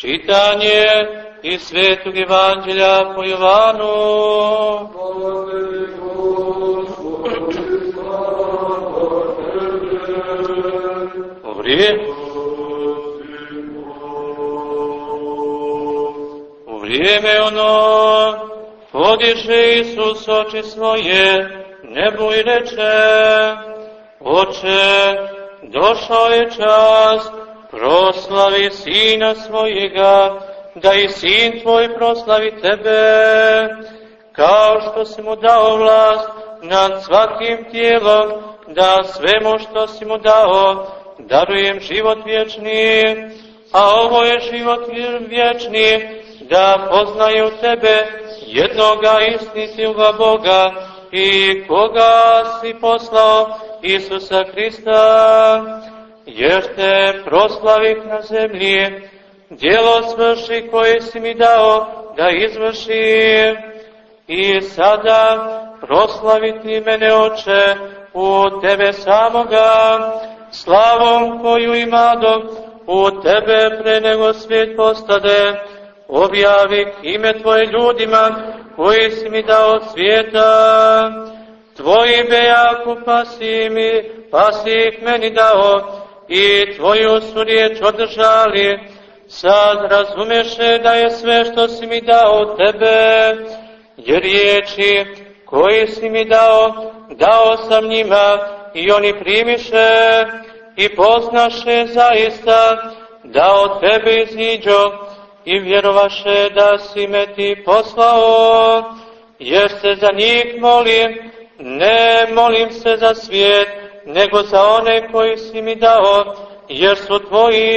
Čitanje iz Svetog Evanđelja po Jovanu. U vrijeme, ono podiže Isus oči svoje nebu i reče Oče, došao je čas, proslavi Sina svojega, da i Sin Tvoj proslavi Tebe, kao što si mu dao vlast nad svakim tijelom, da svemu što si mu dao, darujem život vječni, a ovo je život vječni, da poznaju Tebe, jednoga istinitoga Boga, i koga si poslao, Isusa Hrista, jer te proslavih na zemlji, djelo svrši koje si mi dao da izvrši. I sada proslaviti mene, oče, u tebe samoga, slavom koju imadom u tebe pre nego svijet postade, objavi ime tvoje ljudima koji si mi dao svijeta. Tvoji bejaku pasi mi, pasi ih meni dao, i tvoju su riječ održali, sad razumeše da je sve što si mi dao tebe, jer riječi koji si mi dao, dao sam njima i oni primiše i poznaše zaista da od tebe iziđo i vjerovaše da si me ti poslao, jer se za njih molim, ne molim se za svijet, nego za one koji si mi dao, jer su tvoji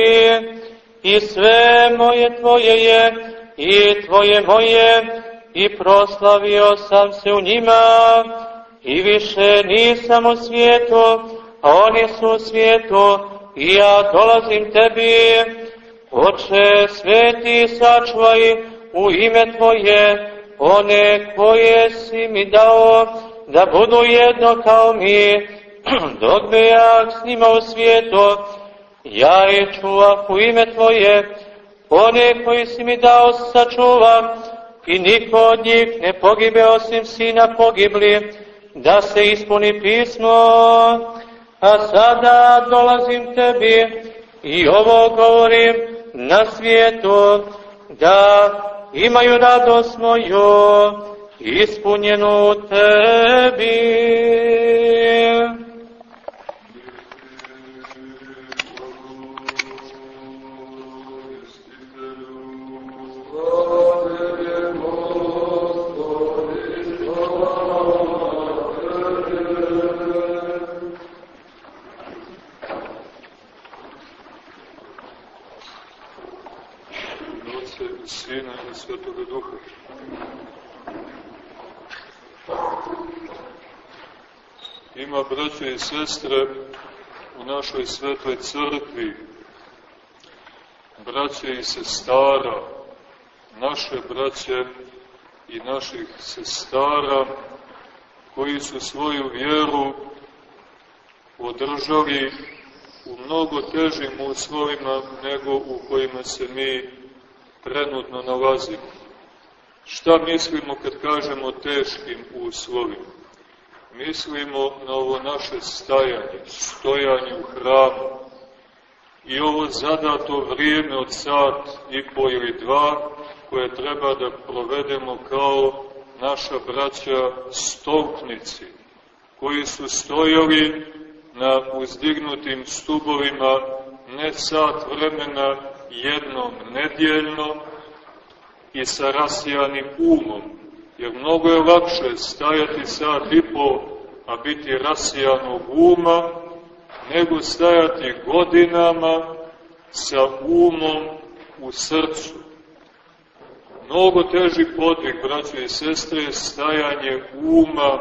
i sve moje tvoje je i tvoje moje i proslavio sam se u njima i više nisam u svijetu, a oni su u svijetu i ja dolazim tebi. Oče sveti sačuvaj u ime Tvoje, one koje si mi dao, da budu jedno kao mi, dok bi ja s njima u svijetu, ja ih čuvah u ime Tvoje, one koji si mi dao sačuvam, i niko od njih ne pogibe osim sina pogibli, da se ispuni pismo, a sada dolazim tebi i ovo govorim na svijetu, da imaju radost moju ispunjenu tebi. Sina i Svetoga Duha. Ima, braće i sestre, u našoj svetoj crkvi, braće i sestara, naše braće i naših sestara, koji su svoju vjeru održali u mnogo težim uslovima nego u kojima se mi trenutno nalazimo. Šta mislimo kad kažemo teškim uslovima? Mislimo na ovo naše stajanje, stojanje u hramu i ovo zadato vrijeme od sat i po ili dva koje treba da provedemo kao naša braća stolpnici, koji su stojali na uzdignutim stubovima ne sat vremena jednom nedjeljno i sa rasijanim umom, jer mnogo je lakše stajati sat i po, a biti rasijanog uma, nego stajati godinama sa umom u srcu. Mnogo teži podvig, braće i sestre, stajanje uma,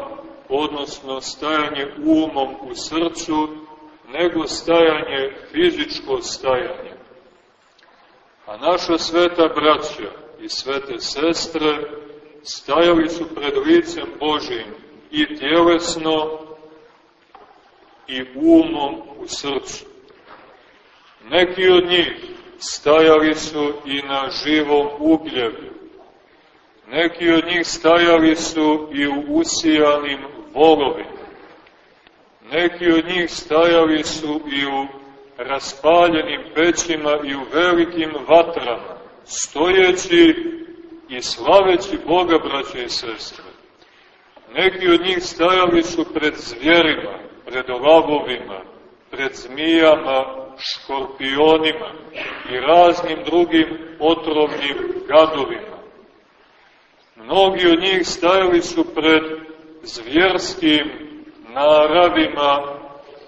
odnosno stajanje umom u srcu, nego stajanje, fizičko stajanje. A naša sveta braća i svete sestre stajali su pred licem Božim i tjelesno i umom u srcu. Neki od njih stajali su i na živom ugljevu. Neki od njih stajali su i u usijanim volovima. Neki od njih stajali su i u raspaljenim pećima i u velikim vatrama, stojeći i slaveći Boga, braće i sestre. Neki od njih stajali su pred zvjerima, pred lavovima, pred zmijama, škorpionima i raznim drugim otrovnim gadovima. Mnogi od njih stajali su pred zvjerskim naravima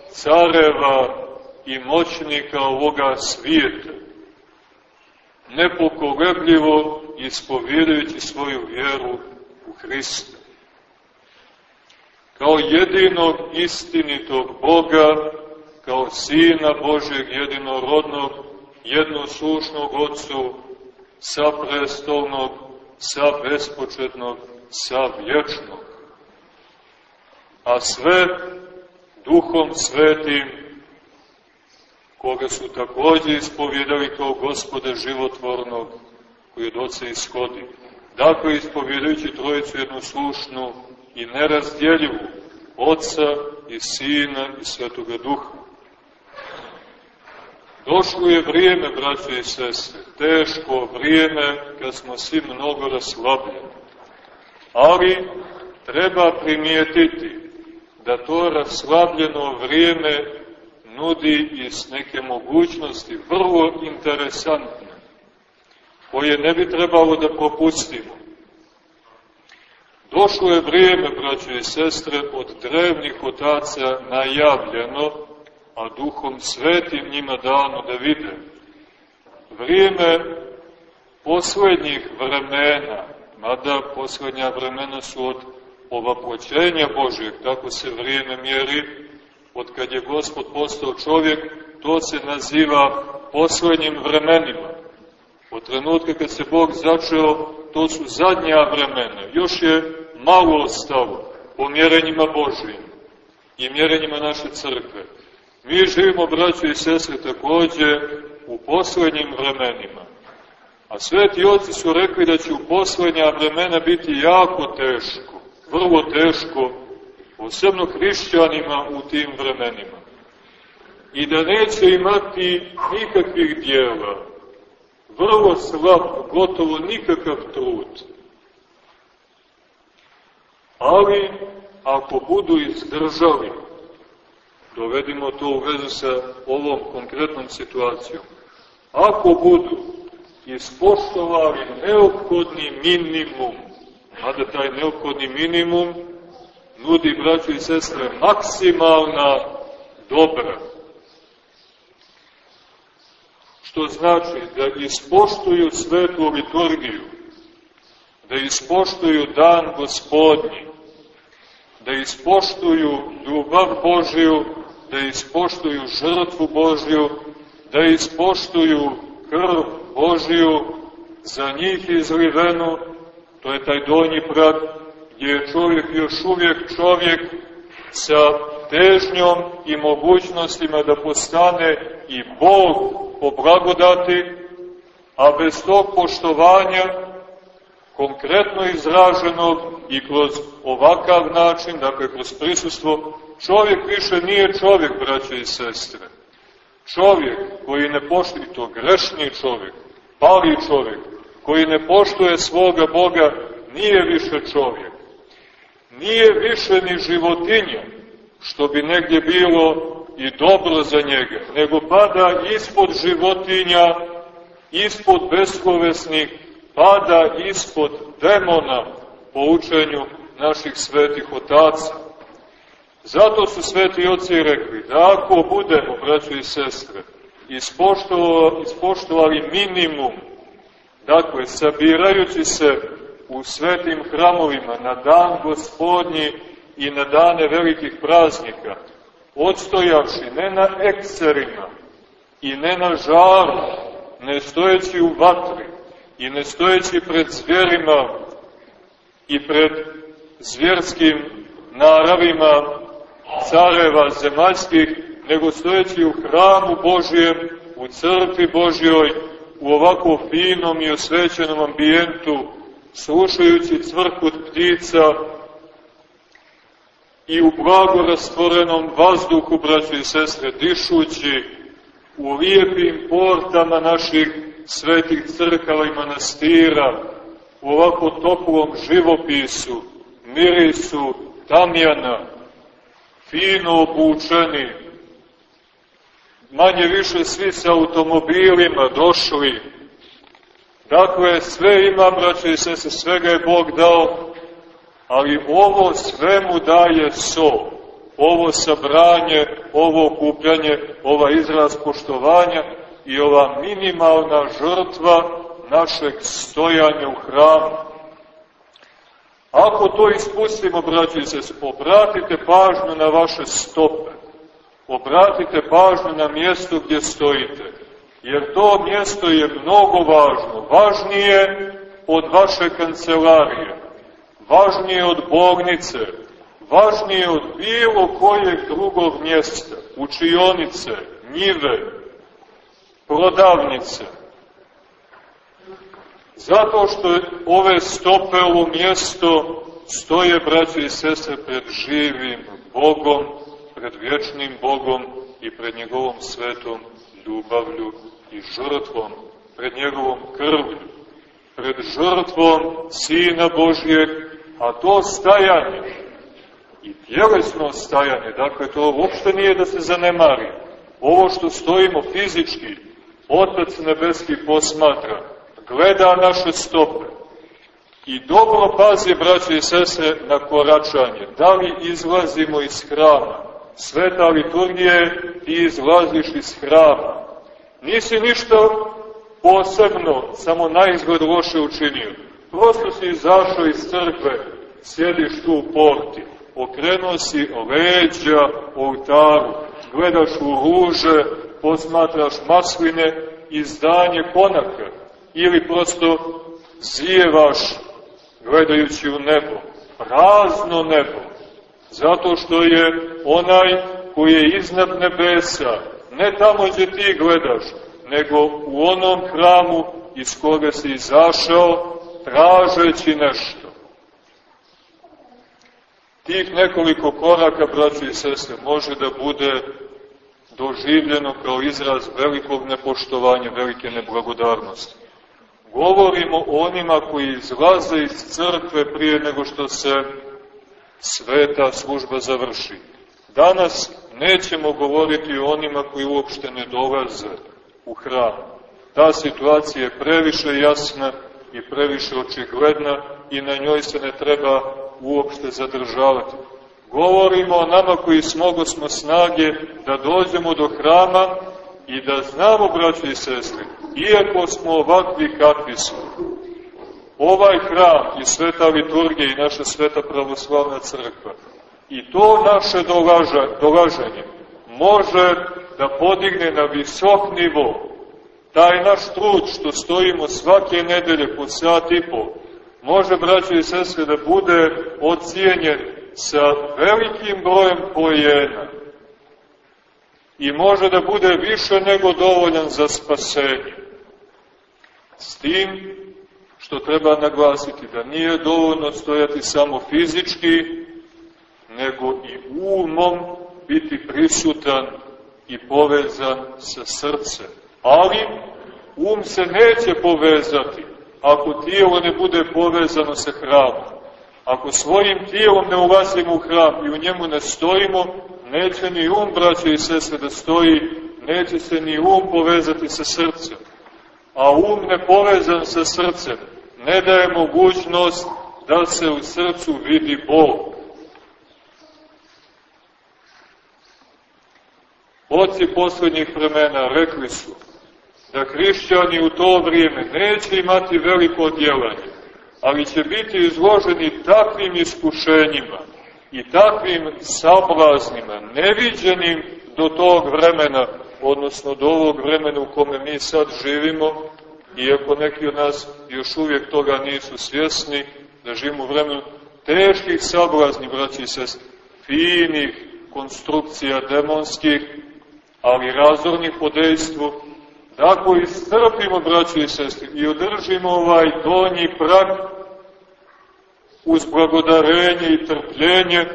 careva i moćnika ovoga svijeta, nepokolebljivo ispovjedajući svoju vjeru u Hrista. Kao jedinog istinitog Boga, kao Sina Božeg jedinorodnog, jednoslušnog Otcu, sa prestolnog, sa bespočetnog, sa vječnog. A sve Duhom Svetim koga su takođe ispovjedali kao gospoda životvornog, koji od oca ishodi. Dakle, ispovjedajući trojicu jednoslušnu i nerazdjeljivu, oca i sina i svetoga duha. Došlo je vrijeme, braće i sestre, teško vrijeme kad smo svi mnogo raslabljeni. Ali treba primijetiti da to raslabljeno vrijeme nudi iz neke mogućnosti vrlo interesantne, koje ne bi trebalo da propustimo. Došlo je vrijeme, braće i sestre, od drevnih otaca najavljeno, a duhom svetim njima dano da vide. Vrijeme poslednjih vremena, mada poslednja vremena su od ovaproćenja Božeg, tako se vrijeme mjeri, od kad je Gospod postao čovjek, to se naziva poslednjim vremenima. Od trenutka kad se Bog začeo, to su zadnja vremena. Još je malo ostalo po mjerenjima Božijim i mjerenjima naše crkve. Mi živimo, braćo i sestre, takođe u poslednjim vremenima. A sveti oci su rekli da će u poslednja vremena biti jako teško, vrlo teško, posebno hrišćanima u tim vremenima. I da neće imati nikakvih dijela, vrlo slab, gotovo nikakav trud. Ali, ako budu izdržali, dovedimo to u vezu sa ovom konkretnom situacijom, ako budu ispoštovali neophodni minimum, mada taj neophodni minimum nudi, braću i sestre, maksimalna dobra. Što znači da ispoštuju svetu liturgiju, da ispoštuju dan gospodnji, da ispoštuju ljubav Božiju, da ispoštuju žrtvu Božju, da ispoštuju krv Božiju za njih izlivenu, to je taj donji prag gdje je čovjek još uvijek čovjek sa težnjom i mogućnostima da postane i Bog po blagodati, a bez tog poštovanja, konkretno izraženog i kroz ovakav način, dakle kroz prisustvo, čovjek više nije čovjek, braće i sestre. Čovjek koji ne poštuje, to grešni čovjek, pali čovjek, koji ne poštuje svoga Boga, nije više čovjek nije više ni životinja, što bi negdje bilo i dobro za njega, nego pada ispod životinja, ispod beskovesnih, pada ispod demona po učenju naših svetih otaca. Zato su sveti oci rekli da ako budemo, braćo i sestre, ispoštovali minimum, dakle, sabirajući se u svetim hramovima na dan gospodnji i na dane velikih praznika, odstojavši ne na ekserima i ne na žaru, ne stojeći u vatri i ne stojeći pred zverima i pred zvjerskim naravima careva zemaljskih, nego stojeći u hramu Božijem u crkvi Božjoj, u ovako finom i osvećenom ambijentu, slušajući cvrkut ptica i u blago rastvorenom vazduhu, braći i sestre, dišući u lijepim portama naših svetih crkava i manastira, u ovako toplom živopisu, mirisu tamjana, fino obučeni, manje više svi sa automobilima došli. Dakle, sve ima, braće i sese, svega je Bog dao, ali ovo sve mu daje so. Ovo sabranje, ovo okupljanje, ova izraz poštovanja i ova minimalna žrtva našeg stojanja u hramu. Ako to ispustimo, braći se, obratite pažnju na vaše stope. Obratite pažnju na mjesto gdje stojite, jer to mjesto je mnogo važno, važnije od vaše kancelarije, važnije od bolnice, važnije od bilo kojeg drugog mjesta, učionice, njive, prodavnice. Zato što ove stope, ovo mjesto, stoje, braći i sestre, pred živim Bogom, pred vječnim Bogom i pred njegovom svetom ljubavlju i žrtvom, pred njegovom krvlju, pred žrtvom Sina Božijeg, a to stajanje i tjelesno stajanje, dakle to uopšte nije da se zanemari. Ovo što stojimo fizički, Otac Nebeski posmatra, gleda naše stope i dobro pazi, braće i sese, na koračanje. Da li izlazimo iz hrama? Sveta liturgije ti izlaziš iz hrama. Nisi ništa posebno, samo na izgled loše učinio. Prosto si izašao iz crkve, sjediš tu u porti, okrenuo si leđa oltaru, gledaš u ruže, posmatraš masline, izdanje konaka, ili prosto zijevaš gledajući u nebo, prazno nebo, zato što je onaj koji je iznad nebesa, ne tamo gdje ti gledaš, nego u onom hramu iz koga si izašao, tražeći nešto. Tih nekoliko koraka, braći i sestre, može da bude doživljeno kao izraz velikog nepoštovanja, velike neblagodarnosti. Govorimo onima koji izlaze iz crkve prije nego što se sveta služba završi. Danas nećemo govoriti o onima koji uopšte ne dolaze u hram. Ta situacija je previše jasna i previše očigledna i na njoj se ne treba uopšte zadržavati. Govorimo o nama koji smogo smo snage da dođemo do hrama i da znamo, braći i sestri, iako smo ovakvi kakvi smo, ovaj hram i sveta liturgija i naša sveta pravoslavna crkva i to naše dolaženje može da podigne na visok nivo taj naš trud što stojimo svake nedelje po sat i po, može, braći i sestre, da bude ocijenjen sa velikim brojem pojena i može da bude više nego dovoljan za spasenje. S tim što treba naglasiti da nije dovoljno stojati samo fizički, nego i umom biti prisutan i povezan sa srcem. Ali um se neće povezati ako tijelo ne bude povezano sa hramom. Ako svojim tijelom ne ulazimo u hram i u njemu ne stojimo, neće ni um, braće i sese, da stoji, neće se ni um povezati sa srcem. A um ne povezan sa srcem ne daje mogućnost da se u srcu vidi Bog. Oci poslednjih vremena rekli su da hrišćani u to vrijeme neće imati veliko djelanje, ali će biti izloženi takvim iskušenjima i takvim sablaznima, neviđenim do tog vremena, odnosno do ovog vremena u kome mi sad živimo, iako neki od nas još uvijek toga nisu svjesni, da živimo u vremenu teških sablazni, braći i finih konstrukcija demonskih, ali razornih po dejstvu, da ako istrpimo, braći i sestri, i održimo ovaj donji prag uz blagodarenje i trpljenje,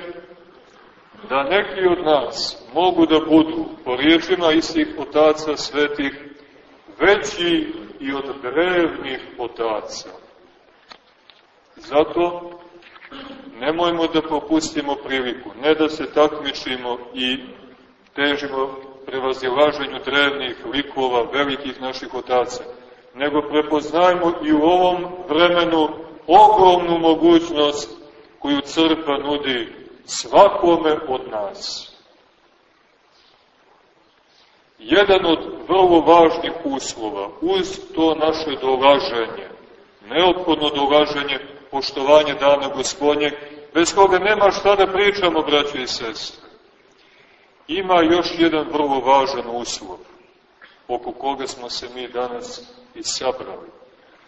da neki od nas mogu da budu, po riječima istih otaca svetih, veći i od drevnih otaca. Zato nemojmo da propustimo priliku, ne da se takmičimo i težimo prevazilaženju drevnih likova, velikih naših otaca, nego prepoznajmo i u ovom vremenu ogromnu mogućnost koju crkva nudi svakome od nas. Jedan od vrlo važnih uslova uz to naše dolaženje, neophodno dolaženje, poštovanje dana gospodnjeg, bez koga nema šta da pričamo, braći i sestre. Ima još jedan vrlo važan uslov, oko koga smo se mi danas i sabrali.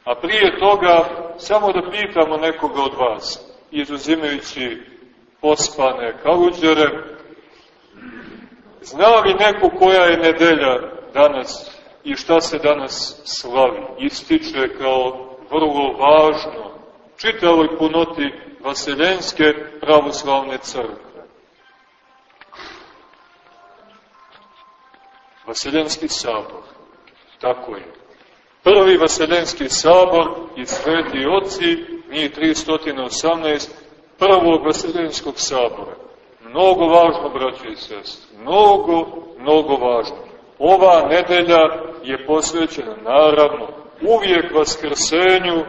A prije toga, samo da pitamo nekoga od vas, izuzimajući pospane kaluđere, zna li neko koja je nedelja danas i šta se danas slavi, ističe kao vrlo važno čitavoj punoti Vaseljenske pravoslavne crkve. Vaseljenski sabor, tako je. Prvi Vaseljenski sabor i sveti oci, njih 318, prvog Vaseljenskog sabora. Mnogo važno, braći i sestri, mnogo, mnogo važno. Ova nedelja je posvećena, naravno, uvijek vaskrsenju,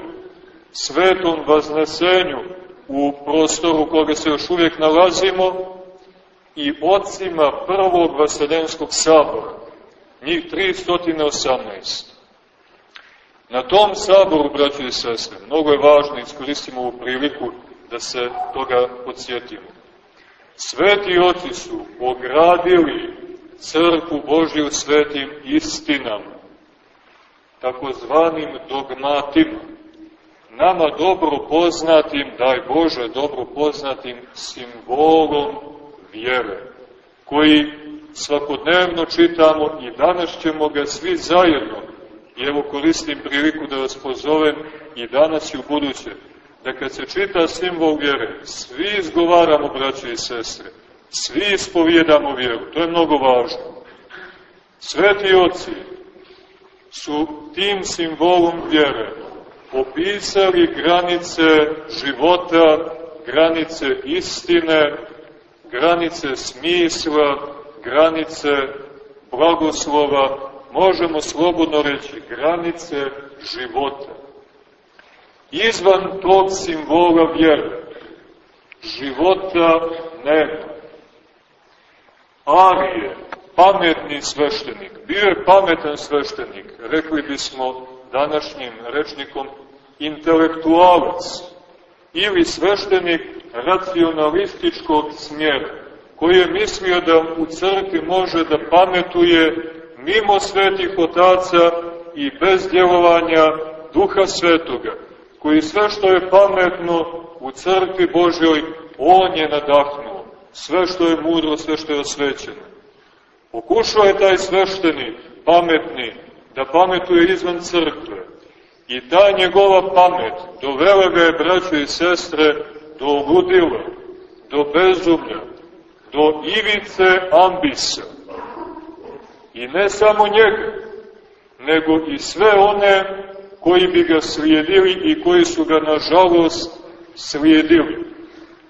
svetom vaznesenju u prostoru koga se još uvijek nalazimo i ocima prvog vaseljenskog sabora, njih 318. Na tom saboru, braći i sestre, mnogo je važno, iskoristimo ovu priliku da se toga podsjetimo. Sveti oci su ogradili crkvu Božju svetim istinama, takozvanim dogmatima, nama dobro poznatim, daj Bože, dobro poznatim simbolom vjere, koji svakodnevno čitamo i danas ćemo ga svi zajedno, i evo koristim priliku da vas pozovem i danas i u buduće, da kad se čita simbol vjere, svi izgovaramo, braće i sestre, svi ispovjedamo vjeru, to je mnogo važno. Sveti oci su tim simbolom vjere opisali granice života, granice istine, granice smisla, granice blagoslova, možemo slobodno reći granice života. Izvan tog simbola vjere, života nema. Arije, pametni sveštenik, bio je pametan sveštenik, rekli bismo današnjim rečnikom, intelektualac ili sveštenik racionalističkog smjera, koji je mislio da u crkvi može da pametuje mimo svetih otaca i bez djelovanja duha svetoga, koji sve što je pametno u crkvi Božjoj, on je nadahnuo. Sve što je mudro, sve što je osvećeno. Pokušao je taj svešteni, pametni, da pametuje izvan crkve. I ta njegova pamet dovela ga je, braćo i sestre, do ludila, do bezumlja, do ivice ambisa. I ne samo njega, nego i sve one koji bi ga slijedili i koji su ga, nažalost, slijedili.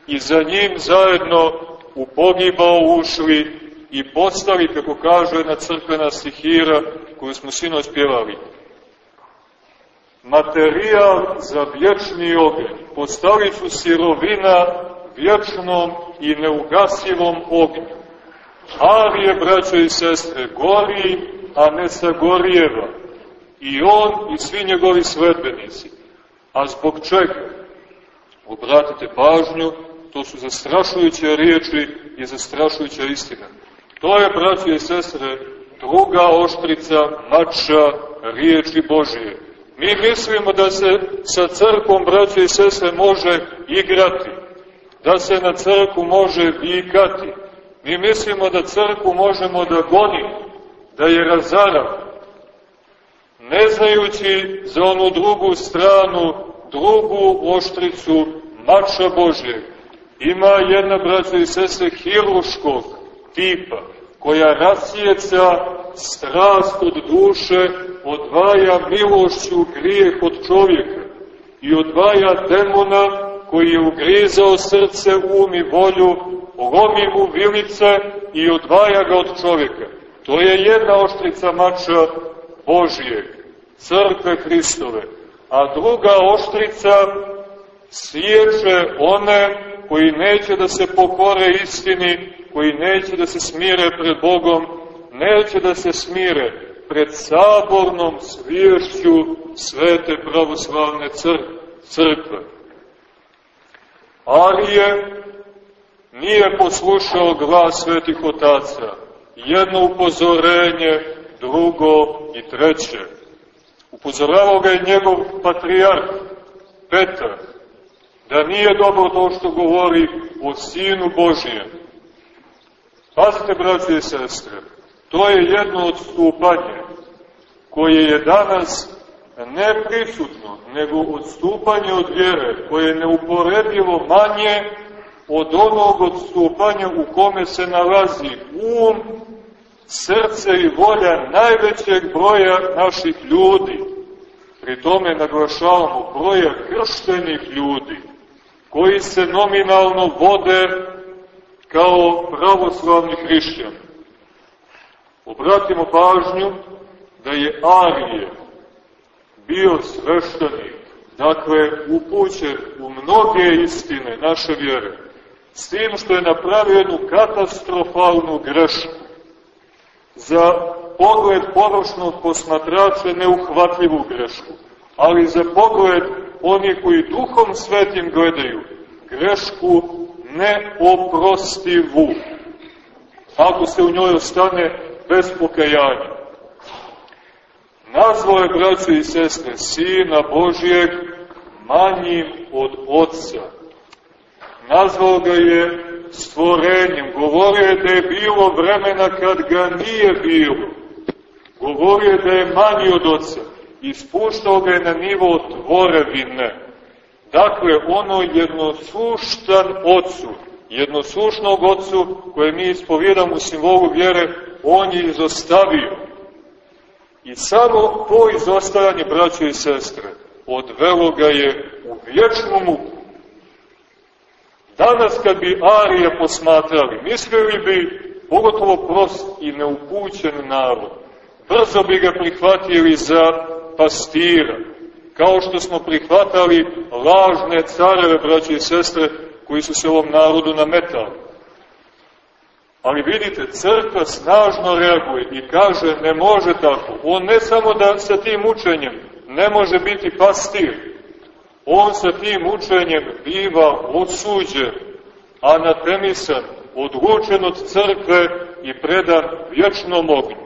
I za njim zajedno u pogibao ušli i postali, kako kaže jedna crkvena stihira koju smo sinoć pjevali, materijal za vječni ogen. Postali su sirovina vječnom i neugasivom ognju. Arije, braćo i sestre, gori, a ne sagorijeva. I on i svi njegovi sledbenici. A zbog čega? Obratite pažnju, to su zastrašujuće riječi i zastrašujuća istina. To je, braći i sestre, druga oštrica mača riječi Božije. Mi mislimo da se sa crkom, braći i sestre, može igrati, da se na crku može vikati. Mi mislimo da crku možemo da gonimo, da je razaramo. ne znajući za onu drugu stranu, drugu oštricu mača Božjeg. Ima jedna, braća i sese, hiruškog tipa, koja rasjeca strast od duše, odvaja milošću grijeh od čovjeka i odvaja demona koji je ugrizao srce, um i volju, lomi mu vilice i odvaja ga od čovjeka. To je jedna oštrica mača Božijeg, crkve Hristove. A druga oštrica sječe one koji neće da se pokore istini, koji neće da se smire pred Bogom, neće da se smire pred sabornom sviješću svete pravoslavne crkve. Arije nije poslušao glas svetih otaca. Jedno upozorenje, drugo i treće. Upozoravao ga je njegov patrijarh, Petar, da nije dobro to što govori o Sinu Božijem. Pazite, braće i sestre, to je jedno odstupanje koje je danas ne prisutno, nego odstupanje od vjere, koje je neuporedivo manje od onog odstupanja u kome se nalazi um, srce i volja najvećeg broja naših ljudi. Pri tome naglašavamo broja krštenih ljudi, koji se nominalno vode kao pravoslavni hrišćani. Obratimo pažnju da je Arije bio sveštenik, dakle upućen u mnoge istine naše vjere, s tim što je napravio jednu katastrofalnu grešku. Za pogled površnog posmatrača neuhvatljivu grešku, ali za pogled oni koji duhom svetim gledaju, grešku neoprostivu, ako se u njoj ostane bez pokajanja. Nazvao je, braćo i sestre, Sina Božijeg manjim od Otca. Nazvao ga je stvorenjem. Govorio je da je bilo vremena kad ga nije bilo. Govorio je da je manji od Otca. Ispuštao ga je na nivo tvorevine. Dakle, ono jednosluštan Otcu, jednoslušnog Otcu koje mi ispovjedamo u simbolu vjere, on je izostavio. I samo to izostavljanje, braće i sestre, odvelo ga je u vječnu muku. Danas kad bi Arije posmatrali, mislili bi, pogotovo prost i neupućen narod, brzo bi ga prihvatili za pastira, kao što smo prihvatali lažne careve, braće i sestre, koji su se ovom narodu nametali. Ali vidite, crkva snažno reaguje i kaže ne može tako. On ne samo da sa tim učenjem ne može biti pastir, on sa tim učenjem biva osuđen, anatemisan, odlučen od crkve i predan vječnom ognju.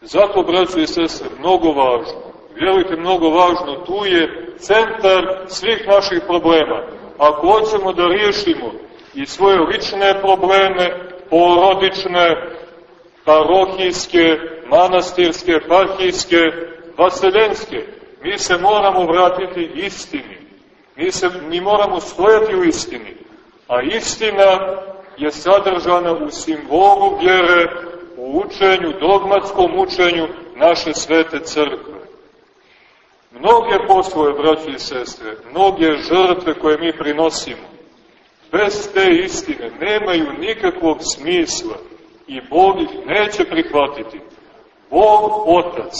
Zato, braćo i sese, mnogo važno, vjerujte, mnogo važno, tu je centar svih naših problema. Ako hoćemo da riješimo i svoje lične probleme, porodične, parohijske, manastirske, parhijske, vaseljenske. Mi se moramo vratiti istini. Mi, se, mi moramo stojati u istini. A istina je sadržana u simbolu vjere, u učenju, dogmatskom učenju naše svete crkve. Mnoge poslove, braći i sestre, mnoge žrtve koje mi prinosimo, bez te istine nemaju nikakvog smisla i Bog ih neće prihvatiti. Bog Otac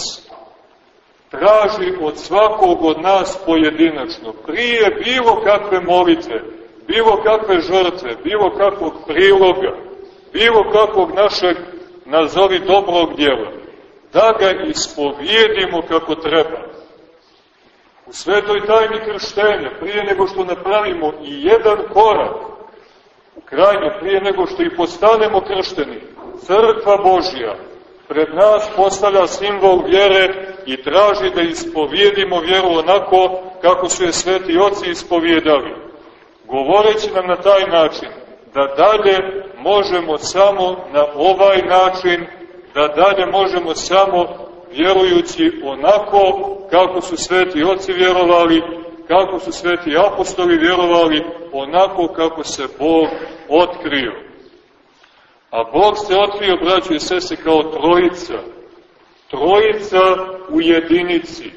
traži od svakog od nas pojedinačno, prije bilo kakve molitve, bilo kakve žrtve, bilo kakvog priloga, bilo kakvog našeg, nazovi dobrog djela, da ga ispovjedimo kako treba u svetoj tajni krštenja, prije nego što napravimo i jedan korak, u krajnje, prije nego što i postanemo kršteni, crkva Božja pred nas postavlja simbol vjere i traži da ispovjedimo vjeru onako kako su je sveti oci ispovjedali, govoreći nam na taj način da dalje možemo samo na ovaj način, da dalje možemo samo vjerujući onako kako su sveti oci vjerovali, kako su sveti apostoli vjerovali, onako kako se Bog otkrio. A Bog se otkrio, braću i sese, kao trojica. Trojica u jedinici.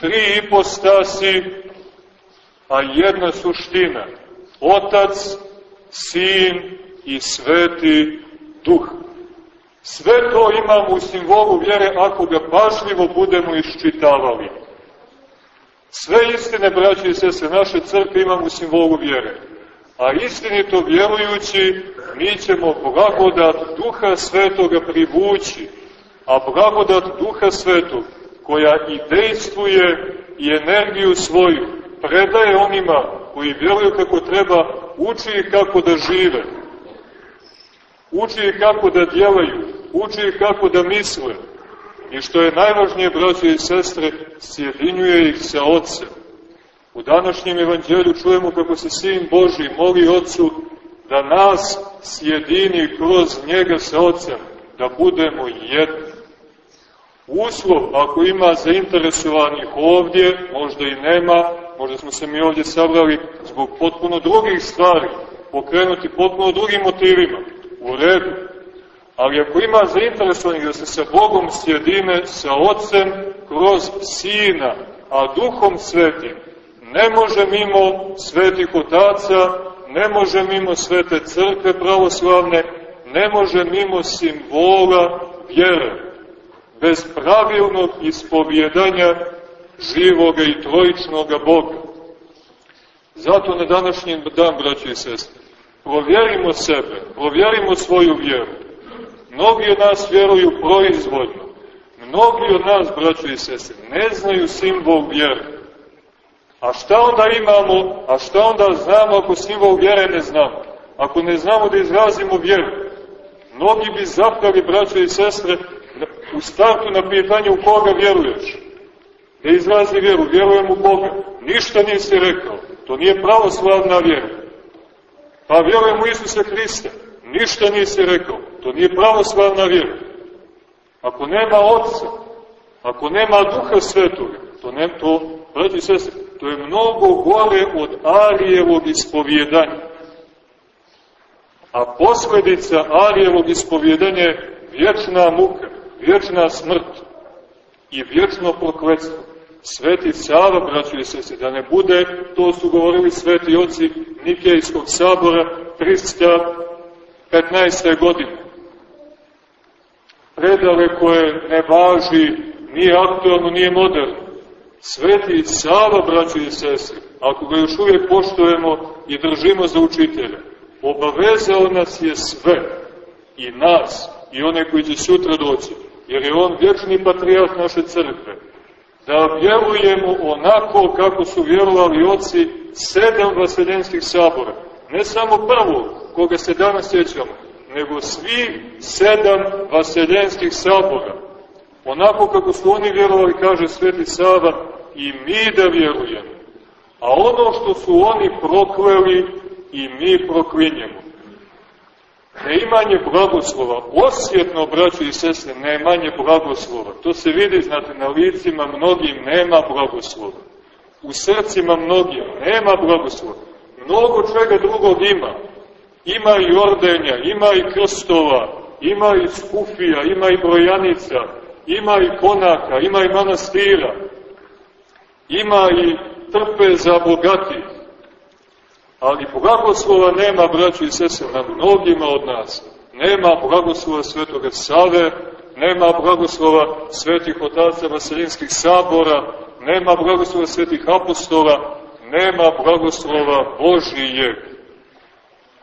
Tri ipostasi, a jedna suština. Otac, Sin i Sveti Duh. Sve to imamo u simbolu vjere ako ga pažljivo budemo iščitavali. Sve istine, braći i sese, naše crkve imamo u simbolu vjere. A istinito vjerujući, mi ćemo blagodat Duha Svetoga privući, a blagodat Duha Svetog, koja i dejstvuje i energiju svoju, predaje onima koji vjeruju kako treba, uči kako da žive, uči kako da djelaju, uči kako da misle. I što je najvažnije, braće i sestre, sjedinjuje ih sa Otcem. U današnjem evanđelju čujemo kako se Sin Boži moli Otcu da nas sjedini kroz njega sa Otcem, da budemo jedni. Uslov, ako ima zainteresovanih ovdje, možda i nema, možda smo se mi ovdje sabrali zbog potpuno drugih stvari, pokrenuti potpuno drugim motivima, u redu. Ali ako ima zainteresovanih da se sa Bogom sjedine, sa Otcem, kroz Sina, a Duhom Svetim, ne može mimo svetih otaca, ne može mimo svete crkve pravoslavne, ne može mimo simbola vjere, bez pravilnog ispovjedanja živoga i trojičnoga Boga. Zato na današnji dan, braći i sestri, provjerimo sebe, provjerimo svoju vjeru. Mnogi od nas vjeruju proizvodno. Mnogi od nas, braći i sestri, ne znaju simbol vjere. A šta onda imamo, a šta onda znamo ako simbol vjere ne znamo? Ako ne znamo da izrazimo vjeru. Mnogi bi zaprali, braće i sestre, u startu na pitanje u koga vjeruješ. Da izrazi vjeru, vjerujem u Boga. Ništa nisi rekao. To nije pravoslavna vjera. Pa vjerujem u Isusa Hrista. Ništa nisi rekao. To nije pravoslavna vjera. Ako nema Otca, ako nema Duha Svetoga, to ne to, braći sestri, to je mnogo gore od Arijevog ispovjedanja. A posledica Arijevog ispovjedanja je vječna muka, vječna smrt i vječno prokletstvo. Sveti Sava, braćo i sese, da ne bude, to su govorili sveti oci Nikejskog sabora 315. godine. Predale koje ne važi, nije aktualno, nije moderno. Sveti Sava, braćo i sese, ako ga još uvijek poštojemo i držimo za učitelja, obavezao nas je sve, i nas, i one koji će sutra doći, jer je on vječni patrijarh naše crkve, da vjerujemo onako kako su vjerovali oci sedam vaseljenskih sabora. Ne samo prvo, koga se danas sjećamo, nego svi sedam vaseljenskih sabora. Onako kako su oni vjerovali, kaže Sveti Sava, i mi da vjerujemo. A ono što su oni prokleli, i mi proklinjemo. Neimanje blagoslova, osjetno, braćo i sestre, neimanje blagoslova, to se vidi, znate, na licima mnogim nema blagoslova, u srcima mnogim nema blagoslova, mnogo čega drugog ima, ima i ordenja, ima i krstova, ima i skufija, ima i brojanica, ima i konaka, ima i manastira, ima i trpe za bogatih, Ali blagoslova nema, braćo i sese, na mnogima od nas. Nema blagoslova svetoga Save, nema blagoslova svetih otaca vaselinskih sabora, nema blagoslova svetih apostola, nema blagoslova Božijeg.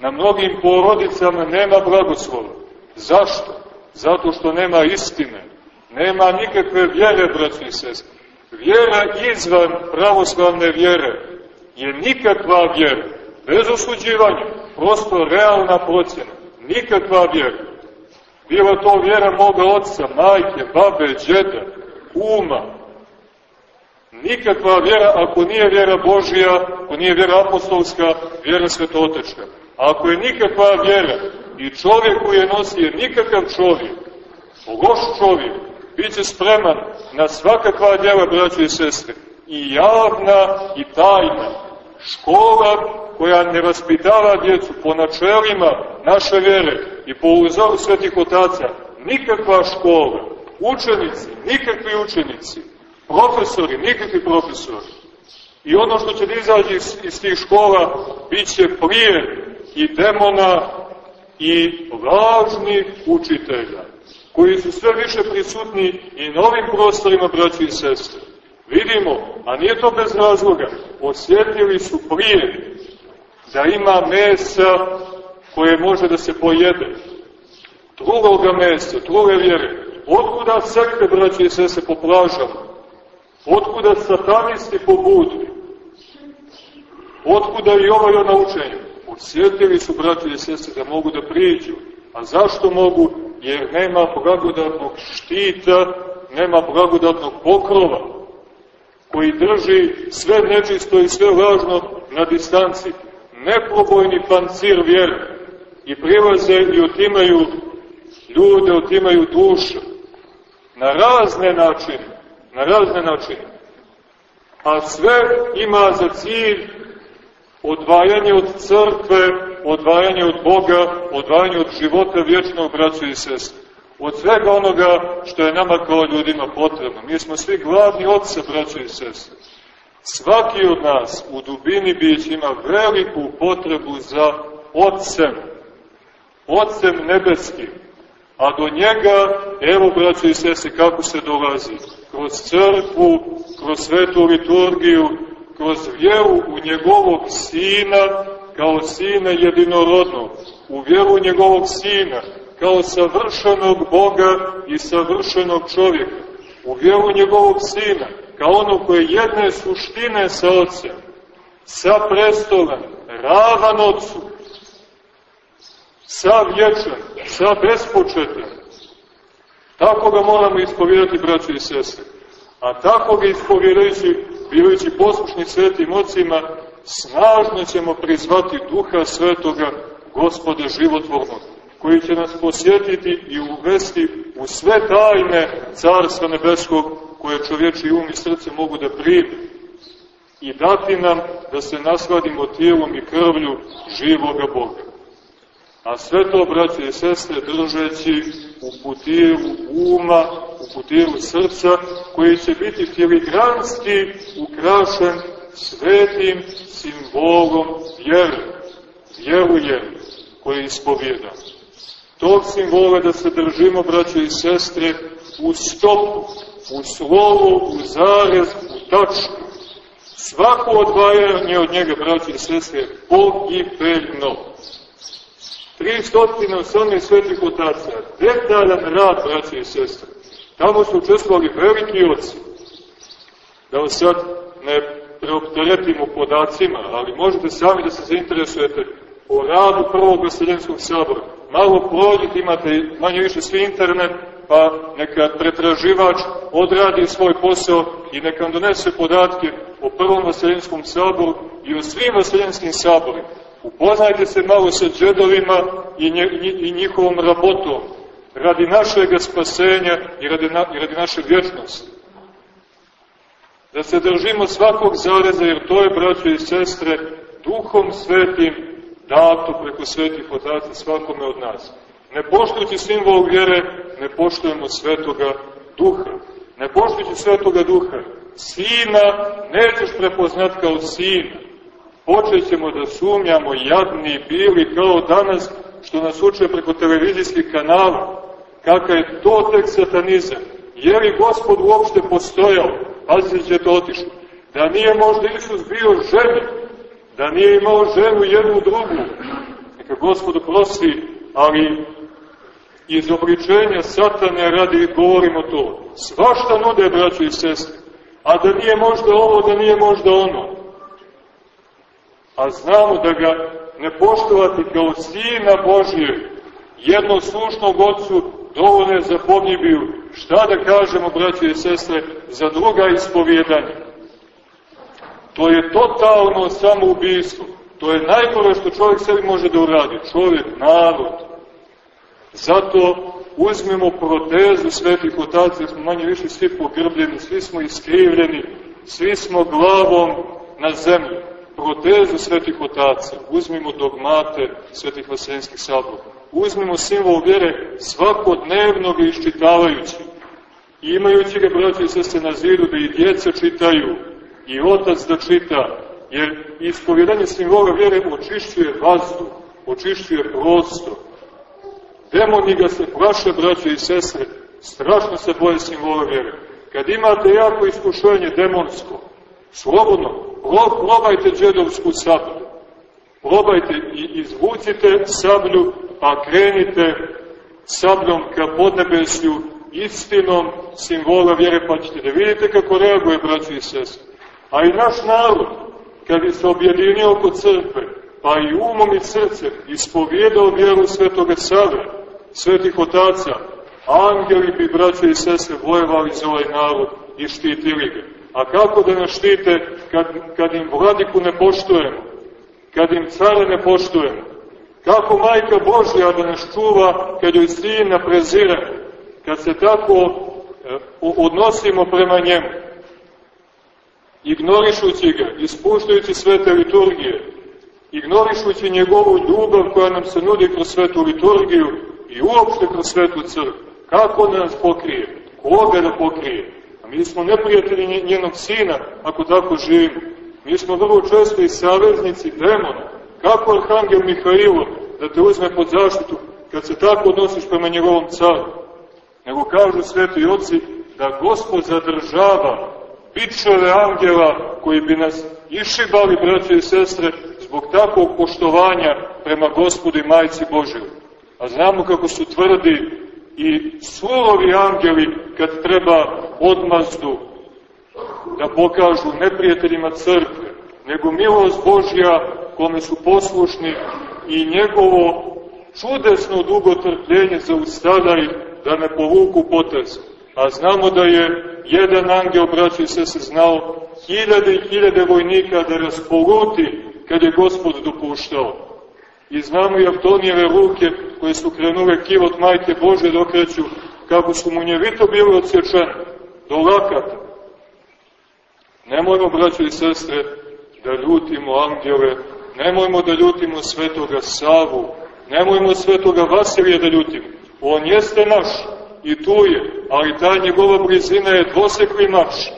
Na mnogim porodicama nema blagoslova. Zašto? Zato što nema istine. Nema nikakve vjere, braći i sestri. Vjera izvan pravoslavne vjere je nikakva vjera bez osuđivanja, prosto realna procjena, nikakva vjera. Bila to vjera moga oca, majke, babe, džeda, uma. Nikakva vjera ako nije vjera Božija, ako nije vjera apostolska, vjera svetotečka. Ako je nikakva vjera i čovjek koji je nosi je nikakav čovjek, loš čovjek, Biće spreman na svakakva djela, braćo i sestre, i javna i tajna. Škola koja ne vaspitava djecu po načelima naše vere i po uzoru svetih otaca, nikakva škola, učenici, nikakvi učenici, profesori, nikakvi profesori. I ono što će da izađe iz, iz tih škola, bit će prije i demona i lažnih učitelja, koji su sve više prisutni i na ovim prostorima, braći i sestre. Vidimo, a nije to bez razloga, osjetili su prije da ima mesa koje može da se pojede, truloga mesa, trule vjere. Otkuda sekte, braći i sestre, po plažama? Otkuda satanisti po budvi? Otkuda i ovaj ono učenje? Osjetili su, braći i sestre, da mogu da priđu. A zašto mogu? Jer nema blagodatnog štita, nema blagodatnog pokrova koji drži sve nečisto i sve važno na distanci. Neprobojni pancir vjere i prilaze i otimaju ljude, otimaju duše na razne načine, na razne načine. A sve ima za cilj odvajanje od crkve, odvajanje od Boga, odvajanje od života vječnog braća i sestre. Od svega onoga što je nama kao ljudima potrebno. Mi smo svi glavni oce, braća i sestre. Svaki od nas u dubini bić ima veliku potrebu za ocem, ocem nebeskim. A do njega, evo, braća i sestre, kako se dolazi. Kroz crkvu, kroz svetu liturgiju, kroz vjeru u njegovog sina, kao sina jedinorodnog, u vjeru njegovog sina, kao savršenog Boga i savršenog čovjeka, u vjeru njegovog sina, kao ono koje jedne suštine sa ocem, sa prestolem, ravan ocu, sa vječan, sa bespočetan. Tako ga moramo ispovjerati, braći i sestre. A tako ga ispovjerajući bivajući poslušni svetim ocima, snažno ćemo prizvati duha svetoga gospoda životvornog, koji će nas posjetiti i uvesti u sve tajne Carstva Nebeskog, koje čovječi um i srce mogu da prime i dati nam da se nasladimo tijelom i krvlju živoga Boga. A sve to, braće i sestre, držeći u putiru uma, u putiru srca, koji će biti filigranski ukrašen svetim simbolom vjere. Vjerujem koji ispovjeda. Tog simbola da se držimo, braće i sestre, u stopu, u slovu, u zarez, u tačku. Svako odvajanje od njega, braće i sestre, pogibeljno. 318 svetih otaca, detaljan rad, braće i sestre. Tamo su učestvovali veliki oci. Da vas sad ne preopteretimo podacima, ali možete sami da se zainteresujete o radu prvog vaseljenskog sabora. Malo prođite, imate manje više svi internet, pa neka pretraživač odradi svoj posao i neka vam donese podatke o prvom vaseljenskom saboru i o svim vaseljenskim saborima. Upoznajte se malo sa džedovima i, nje, i njihovom rabotom, radi našeg spasenja i radi, na, i radi naše vječnosti. Da se držimo svakog zareza, jer to je, braćo i sestre, duhom svetim dato preko svetih otaca svakome od nas. Ne poštujući simbol vjere, ne poštujemo svetoga duha. Ne poštujući svetoga duha, sina nećeš prepoznat kao sina počećemo da sumnjamo jadni bili kao danas što nas uče preko televizijskih kanala. Kakav je to tek satanizam? Je li gospod uopšte postojao? Pazite će to otišlo. Da nije možda Isus bio ženi, da nije imao ženu jednu drugu. Neka gospod prosi, ali iz obličenja satane radi govorimo to. Svašta nude, braćo i sestre. A da nije možda ovo, da nije možda ono a znamo da ga ne poštovati kao Sina Božije, jednoslušnog Otcu, dovoljno je za pogibiju. Šta da kažemo, braće i sestre, za druga ispovjedanja? To je totalno samoubistvo. To je najgore što čovjek sebi može da uradi. Čovjek, narod. Zato uzmemo protezu svetih otaca, jer smo manje više svi pogrbljeni, svi smo iskrivljeni, svi smo glavom na zemlji. Protezu svetih otaca, uzmimo dogmate svetih vasenskih sabora, uzmimo simbol vjere svakodnevno ga iščitavajući, i imajući ga, braći i sese, na zidu da i djeca čitaju, i otac da čita, jer ispovjedanje simbola vjere očišćuje vazduh, očišćuje prostor. Demoni ga se plaše, braće i sestre, strašno se boje simbola vjere. Kad imate jako iskušenje demonsko, slobodno, probajte džedovsku sablju. Probajte i izvucite sablju, pa krenite sabljom ka podnebesju, istinom simbola vjere, pa ćete da vidite kako reaguje, braći i sestre. A i naš narod, kad bi se objedinio oko crkve, pa i umom i srcem ispovjedao vjeru Svetoga Save, svetih otaca, angeli bi, braće i sestre, vojevali za ovaj narod i štitili ga. A kako da nas štite kad, kad im vladiku ne poštujemo, kad im care ne poštujemo? Kako majka Božja da nas čuva kad joj sina preziremo, kad se tako e, odnosimo prema njemu? Ignorišući ga, ispuštajući svete liturgije, ignorišući njegovu ljubav koja nam se nudi kroz svetu liturgiju i uopšte kroz svetu crkvu. Kako nas pokrije? Koga da pokrije? Mi smo neprijatelji njenog sina, ako tako živimo. Mi smo vrlo često i saveznici demona. Kako Arhangel Mihajlo da te uzme pod zaštitu kad se tako odnosiš prema njegovom caru? Nego kažu sveti oci da Gospod zadržava bičeve angela koji bi nas išibali, braće i sestre, zbog takvog poštovanja prema gospodi majci Božoj. A znamo kako su tvrdi i surovi angeli kad treba odmazdu da pokažu neprijateljima crkve, nego milost Božja kome su poslušni i njegovo čudesno dugo trpljenje zaustavlja ih da ne povuku potez. A znamo da je jedan angel, braći se, se znao hiljade i hiljade vojnika da raspoluti kad je gospod dopuštao. I znamo i Avtonijeve ruke koje su krenule kivot majke Bože dokreću, kako su mu njevito bili odsječene, do lakata. Nemojmo, braći i sestre, da ljutimo angele, nemojmo da ljutimo svetoga Savu, nemojmo svetoga Vasilija da ljutimo. On jeste naš i tu je, ali ta njegova blizina je dvosekli marš.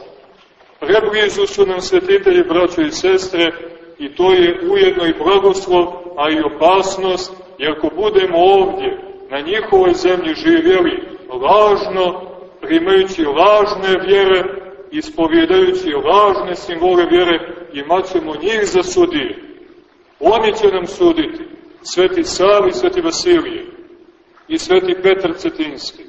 Preblizu su nam svetitelji, braćo i sestre, i to je ujedno i blagoslov, a i opasnost, jer ako budemo ovdje, na njihovoj zemlji živjeli lažno, primajući lažne vjere, ispovjedajući lažne simbole vjere, imat ćemo njih za sudije. Oni će nam suditi, sveti Savi, sveti Vasilije i sveti Petar Cetinski.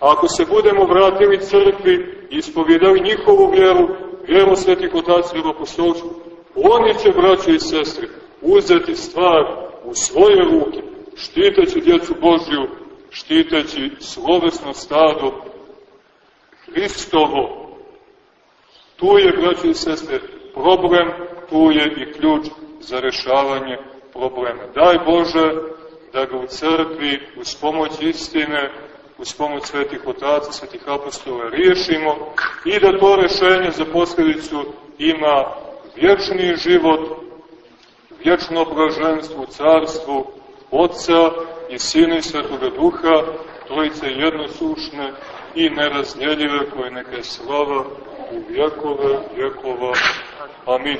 A ako se budemo vratili crkvi i ispovjedali njihovu vjeru, vjeru svetih otaca apostolsku, oni će, braće i sestre, uzeti stvar u svoje ruke, štiteći djecu Božju, štiteći slovesno stado Hristovo. Tu je, braće i sestre, problem, tu je i ključ za rešavanje problema. Daj Bože da ga u crkvi uz pomoć istine uz pomoć svetih otaca, svetih apostola riješimo i da to rešenje za posljedicu ima vječni život, vječno blaženstvo u carstvu Otca i Sina i Svetoga Duha, trojice jednosušne i nerazdjeljive koje neka je slava u vjekove vjekova. Amin.